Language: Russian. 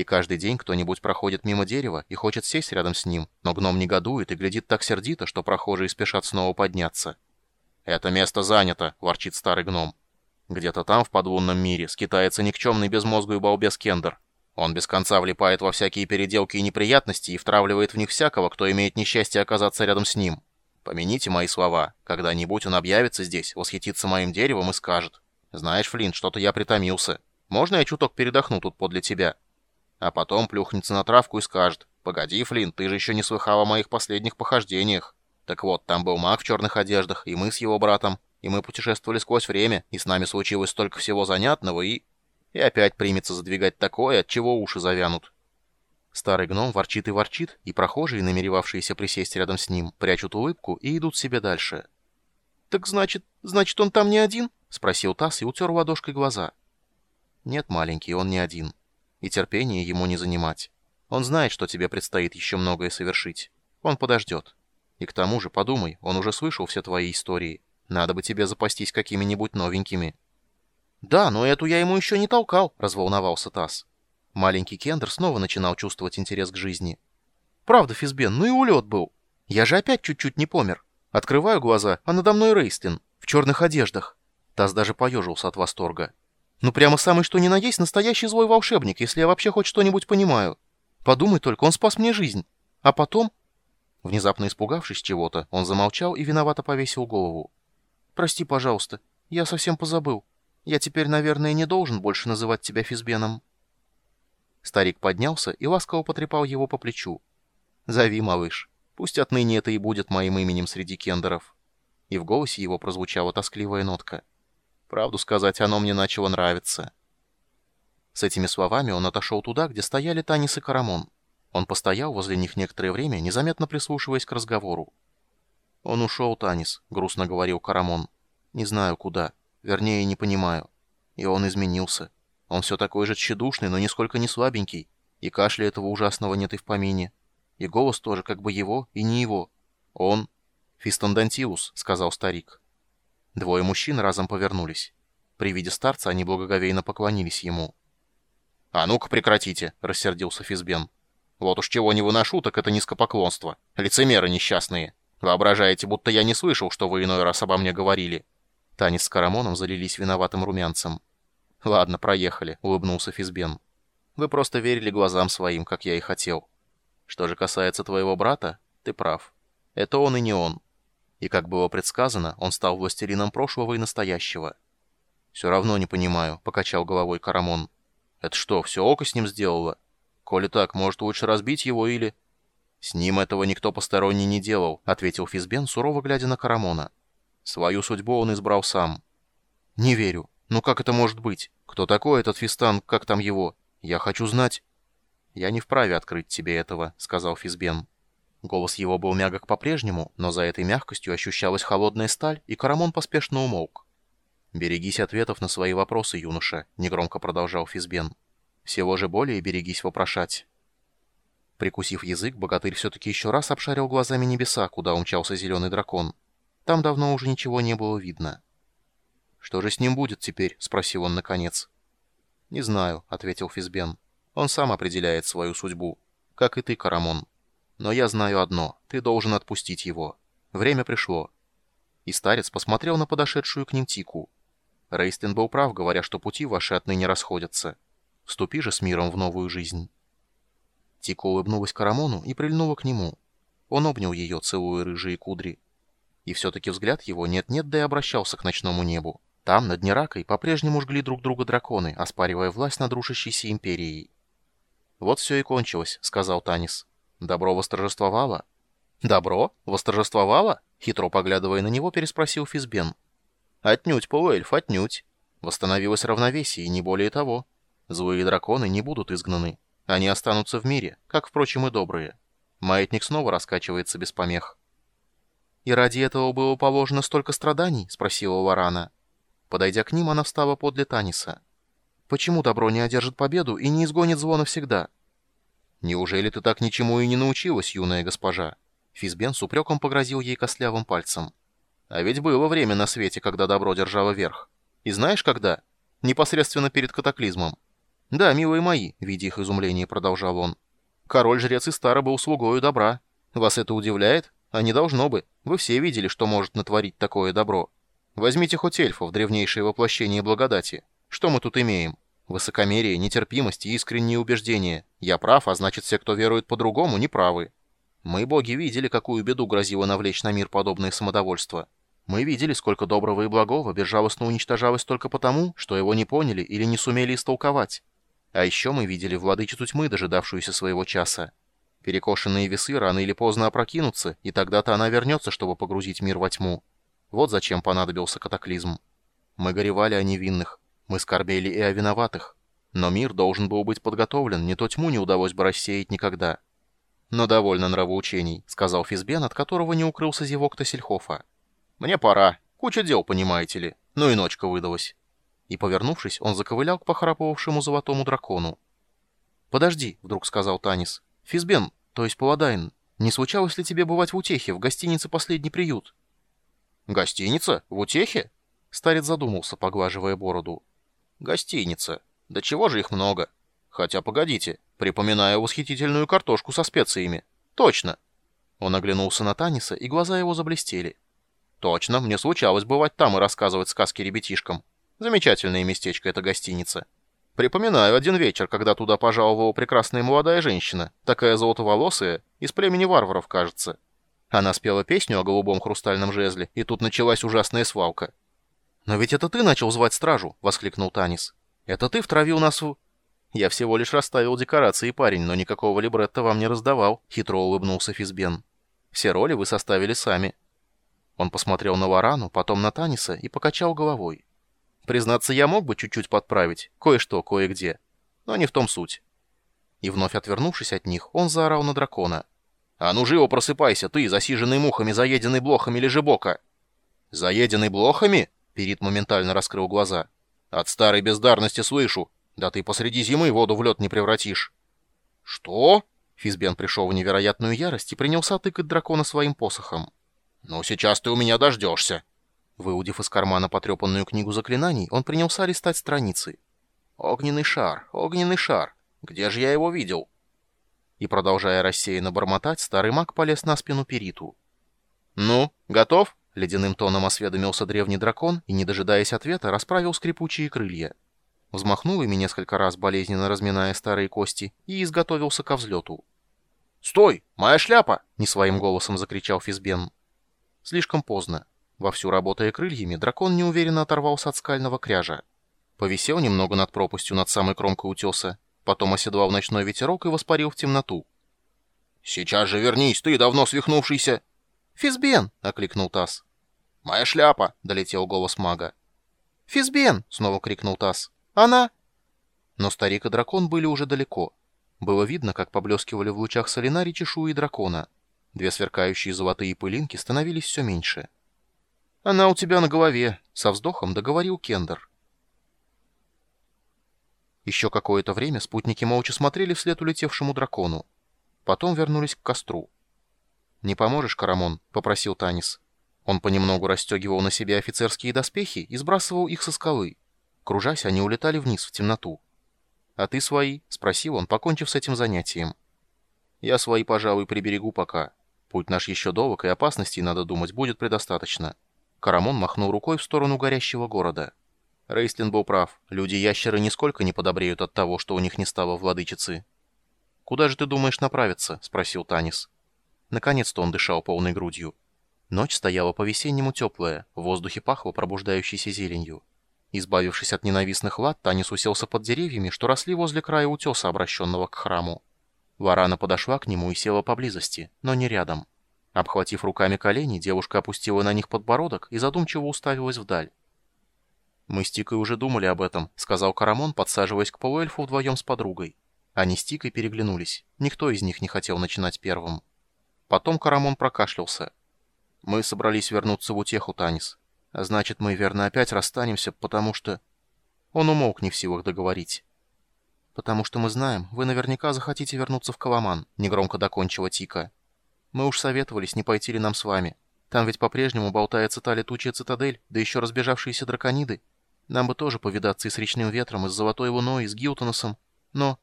И каждый день кто-нибудь проходит мимо дерева и хочет сесть рядом с ним, но гном негодует и глядит так сердито, что прохожие спешат снова подняться. «Это место занято», — ворчит старый гном. Где-то там, в подлунном мире, скитается никчемный безмозглый балбес Кендер. Он без конца влипает во всякие переделки и неприятности и втравливает в них всякого, кто имеет несчастье оказаться рядом с ним. Помяните мои слова. Когда-нибудь он объявится здесь, восхитится моим деревом и скажет. «Знаешь, Флинт, что-то я притомился. Можно я чуток передохну тут подле тебя?» А потом плюхнется на травку и скажет. «Погоди, Флинт, ты же еще не слыхал о моих последних похождениях. Так вот, там был маг в черных одеждах, и мы с его братом. И мы путешествовали сквозь время, и с нами случилось столько всего занятного, и... И опять примется задвигать такое, от чего уши завянут. Старый гном ворчит и ворчит, и прохожие, намеревавшиеся присесть рядом с ним, прячут улыбку и идут себе дальше. «Так значит, значит, он там не один?» — спросил Тасс и утер ладошкой глаза. «Нет, маленький, он не один. И терпение ему не занимать. Он знает, что тебе предстоит еще многое совершить. Он подождет. И к тому же, подумай, он уже слышал все твои истории. Надо бы тебе запастись какими-нибудь новенькими». «Да, но эту я ему еще не толкал», — разволновался Тасс. Маленький Кендер снова начинал чувствовать интерес к жизни. «Правда, Физбен, ну и улет был. Я же опять чуть-чуть не помер. Открываю глаза, а надо мной Рейстин, в черных одеждах». Тасс даже поежился от восторга. «Ну прямо самый что ни на есть настоящий злой волшебник, если я вообще хоть что-нибудь понимаю. Подумай только, он спас мне жизнь. А потом...» Внезапно испугавшись чего-то, он замолчал и виновато повесил голову. «Прости, пожалуйста, я совсем позабыл. Я теперь, наверное, не должен больше называть тебя Физбеном». Старик поднялся и ласково потрепал его по плечу. «Зови, малыш. Пусть отныне это и будет моим именем среди кендеров». И в голосе его прозвучала тоскливая нотка. «Правду сказать, оно мне начало нравиться». С этими словами он отошел туда, где стояли Танис и Карамон. Он постоял возле них некоторое время, незаметно прислушиваясь к разговору. «Он ушел, Танис», — грустно говорил Карамон. «Не знаю, куда. Вернее, не понимаю. И он изменился». Он все такой же тщедушный, но нисколько не слабенький. И кашля этого ужасного нет и в помине. И голос тоже как бы его и не его. Он... «Фистандантилус», — сказал старик. Двое мужчин разом повернулись. При виде старца они благоговейно поклонились ему. «А ну-ка прекратите», — рассердился Физбен. «Вот уж чего не выношу, так это низкопоклонство. Лицемеры несчастные. Воображаете, будто я не слышал, что вы иной раз обо мне говорили». Танец с Карамоном залились виноватым румянцем. «Ладно, проехали», — улыбнулся Физбен. «Вы просто верили глазам своим, как я и хотел. Что же касается твоего брата, ты прав. Это он и не он. И, как было предсказано, он стал властелином прошлого и настоящего». «Все равно не понимаю», — покачал головой Карамон. «Это что, все око с ним сделало? Коли так, может, лучше разбить его или...» «С ним этого никто посторонний не делал», — ответил Физбен, сурово глядя на Карамона. «Свою судьбу он избрал сам». «Не верю. «Ну как это может быть? Кто такой этот Фистан, как там его? Я хочу знать». «Я не вправе открыть тебе этого», — сказал Физбен. Голос его был мягок по-прежнему, но за этой мягкостью ощущалась холодная сталь, и Карамон поспешно умолк. «Берегись ответов на свои вопросы, юноша», — негромко продолжал Физбен. «Всего же более берегись вопрошать». Прикусив язык, богатырь все-таки еще раз обшарил глазами небеса, куда умчался зеленый дракон. Там давно уже ничего не было видно. «Что же с ним будет теперь?» — спросил он наконец. «Не знаю», — ответил Физбен. «Он сам определяет свою судьбу, как и ты, Карамон. Но я знаю одно — ты должен отпустить его. Время пришло». И старец посмотрел на подошедшую к ним Тику. Рейстин был прав, говоря, что пути ваши отныне расходятся. Вступи же с миром в новую жизнь. Тика улыбнулась Карамону и прильнула к нему. Он обнял ее, целуя рыжие кудри. И все-таки взгляд его нет-нет, да и обращался к ночному небу. Там, над Неракой, по-прежнему жгли друг друга драконы, оспаривая власть над рушащейся империей. «Вот все и кончилось», — сказал Танис. «Добро восторжествовало?» «Добро? Восторжествовало?» — хитро поглядывая на него, переспросил Физбен. «Отнюдь, полуэльф, отнюдь. Восстановилось равновесие, и не более того. Злые драконы не будут изгнаны. Они останутся в мире, как, впрочем, и добрые. Маятник снова раскачивается без помех». «И ради этого было положено столько страданий?» — спросила Варана. Подойдя к ним, она встала подле Таниса. «Почему добро не одержит победу и не изгонит зло навсегда?» «Неужели ты так ничему и не научилась, юная госпожа?» Физбен с упреком погрозил ей костлявым пальцем. «А ведь было время на свете, когда добро держало верх. И знаешь, когда? Непосредственно перед катаклизмом. «Да, милые мои», — видя их изумление, продолжал он. «Король-жрец и старо был слугою добра. Вас это удивляет? А не должно бы. Вы все видели, что может натворить такое добро. Возьмите хоть эльфов, древнейшее воплощение благодати. Что мы тут имеем? Высокомерие, нетерпимость и искренние убеждения. Я прав, а значит, все, кто верует по-другому, неправы. Мы, боги, видели, какую беду грозило навлечь на мир подобное самодовольство. Мы видели, сколько доброго и благого безжалостно уничтожалось только потому, что его не поняли или не сумели истолковать. А еще мы видели владычицу тьмы, дожидавшуюся своего часа. Перекошенные весы рано или поздно опрокинутся, и тогда-то она вернется, чтобы погрузить мир во тьму. Вот зачем понадобился катаклизм. Мы горевали о невинных, мы скорбели и о виноватых. Но мир должен был быть подготовлен, не то тьму не удалось бы рассеять никогда. «Но довольно нравоучений», — сказал Физбен, от которого не укрылся зевок Тассельхофа. «Мне пора. Куча дел, понимаете ли. Ну и ночка выдалась». И, повернувшись, он заковылял к похрапывавшему золотому дракону. «Подожди», — вдруг сказал Танис. «Физбен, то есть Паладайн, не случалось ли тебе бывать в Утехе, в гостинице «Последний приют»?» «Гостиница? В Утехе?» Старец задумался, поглаживая бороду. «Гостиница. Да чего же их много? Хотя, погодите, припоминаю восхитительную картошку со специями. Точно!» Он оглянулся на Таниса, и глаза его заблестели. «Точно, мне случалось бывать там и рассказывать сказки ребятишкам. Замечательное местечко эта гостиница. Припоминаю один вечер, когда туда пожаловала прекрасная молодая женщина, такая золотоволосая, из племени варваров, кажется. Она спела песню о голубом хрустальном жезле, и тут началась ужасная свалка. «Но ведь это ты начал звать стражу!» — воскликнул Танис. «Это ты втравил нас в...» «Я всего лишь расставил декорации, парень, но никакого либретто вам не раздавал», — хитро улыбнулся Физбен. «Все роли вы составили сами». Он посмотрел на Варану, потом на Таниса и покачал головой. Признаться, я мог бы чуть-чуть подправить, кое-что, кое-где. Но не в том суть. И вновь отвернувшись от них, он заорал на дракона. «А ну живо просыпайся, ты, засиженный мухами, заеденный блохами лежебока!» «Заеденный блохами?» — Перит моментально раскрыл глаза. «От старой бездарности слышу. Да ты посреди зимы воду в лед не превратишь». «Что?» Физбен пришел в невероятную ярость и принялся тыкать дракона своим посохом. «Ну, сейчас ты у меня дождешься!» Выудив из кармана потрепанную книгу заклинаний, он принялся листать страницы. «Огненный шар! Огненный шар! Где же я его видел?» И, продолжая рассеянно бормотать, старый маг полез на спину Периту. «Ну, готов?» — ледяным тоном осведомился древний дракон и, не дожидаясь ответа, расправил скрипучие крылья. Взмахнул ими несколько раз, болезненно разминая старые кости, и изготовился ко взлету. «Стой! Моя шляпа!» — не своим голосом закричал Физбен. Слишком поздно. Вовсю работая крыльями, дракон неуверенно оторвался от скального кряжа. Повисел немного над пропастью над самой кромкой утеса, потом оседлал ночной ветерок и воспарил в темноту. «Сейчас же вернись, ты давно свихнувшийся!» «Физбен!» — окликнул Тасс. «Моя шляпа!» — долетел голос мага. «Физбен!» — снова крикнул Тасс. «Она...» Но старик и дракон были уже далеко. Было видно, как поблескивали в лучах солинари чешуи дракона. Две сверкающие золотые пылинки становились все меньше. «Она у тебя на голове», — со вздохом договорил Кендер. Еще какое-то время спутники молча смотрели вслед улетевшему дракону. Потом вернулись к костру. «Не поможешь, Карамон?» — попросил Танис. Он понемногу расстегивал на себе офицерские доспехи и сбрасывал их со скалы. Кружась, они улетали вниз в темноту. «А ты свои?» — спросил он, покончив с этим занятием. «Я свои, пожалуй, приберегу пока. Путь наш еще долг, и опасностей, надо думать, будет предостаточно». Карамон махнул рукой в сторону горящего города. Рейстлин был прав. Люди-ящеры нисколько не подобреют от того, что у них не стало владычицы. «Куда же ты думаешь направиться?» — спросил Танис. Наконец-то он дышал полной грудью. Ночь стояла по-весеннему теплая, в воздухе пахло пробуждающейся зеленью. Избавившись от ненавистных лад, Танис уселся под деревьями, что росли возле края утеса, обращенного к храму. Варана подошла к нему и села поблизости, но не рядом. Обхватив руками колени, девушка опустила на них подбородок и задумчиво уставилась вдаль. «Мы с Тикой уже думали об этом», — сказал Карамон, подсаживаясь к полуэльфу вдвоем с подругой. Они с Тикой переглянулись. Никто из них не хотел начинать первым. Потом Карамон прокашлялся. «Мы собрались вернуться в утеху, Танис. Значит, мы, верно, опять расстанемся, потому что...» Он умолк не в силах договорить. «Потому что мы знаем, вы наверняка захотите вернуться в Каламан», — негромко докончила Тика. Мы уж советовались, не пойти ли нам с вами. Там ведь по-прежнему болтается та летучая цитадель, да еще разбежавшиеся дракониды. Нам бы тоже повидаться и с речным ветром, и с золотой луной, и с Гилтоносом. Но